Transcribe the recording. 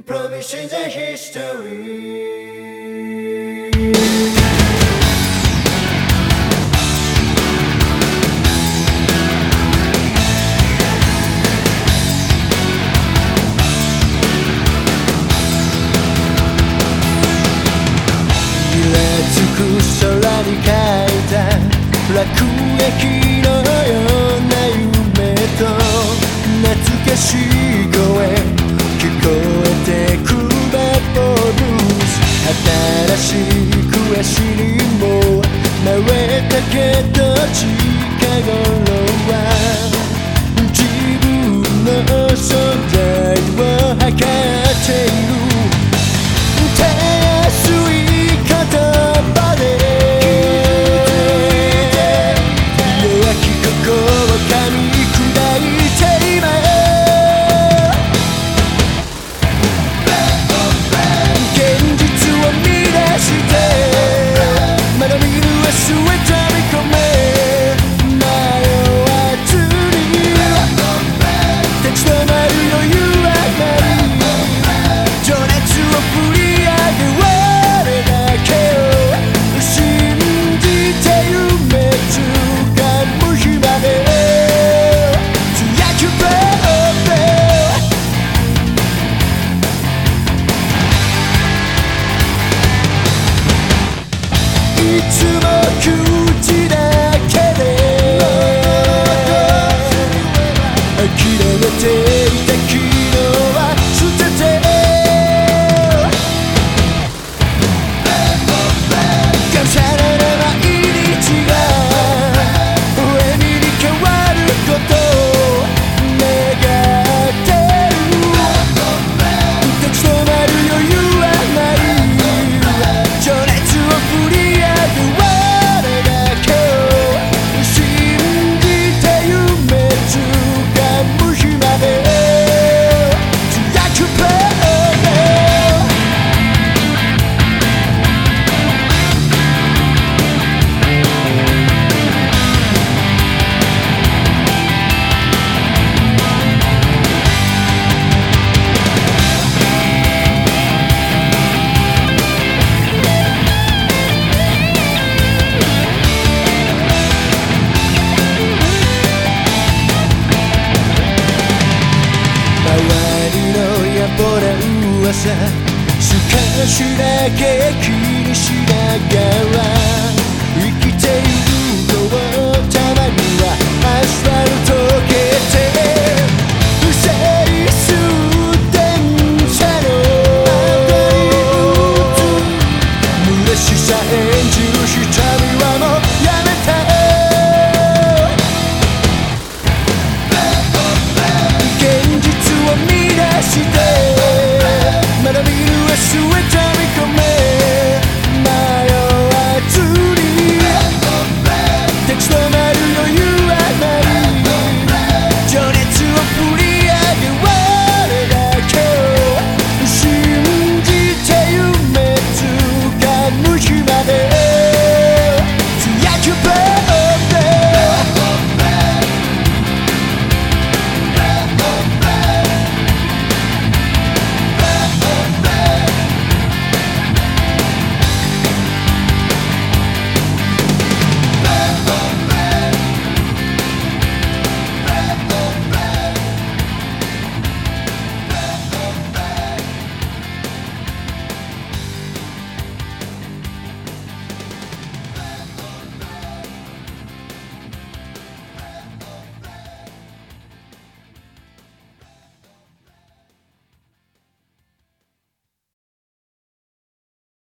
Promising the history. しく足にも慣れたけど近頃らう噂。しかしだけ気にし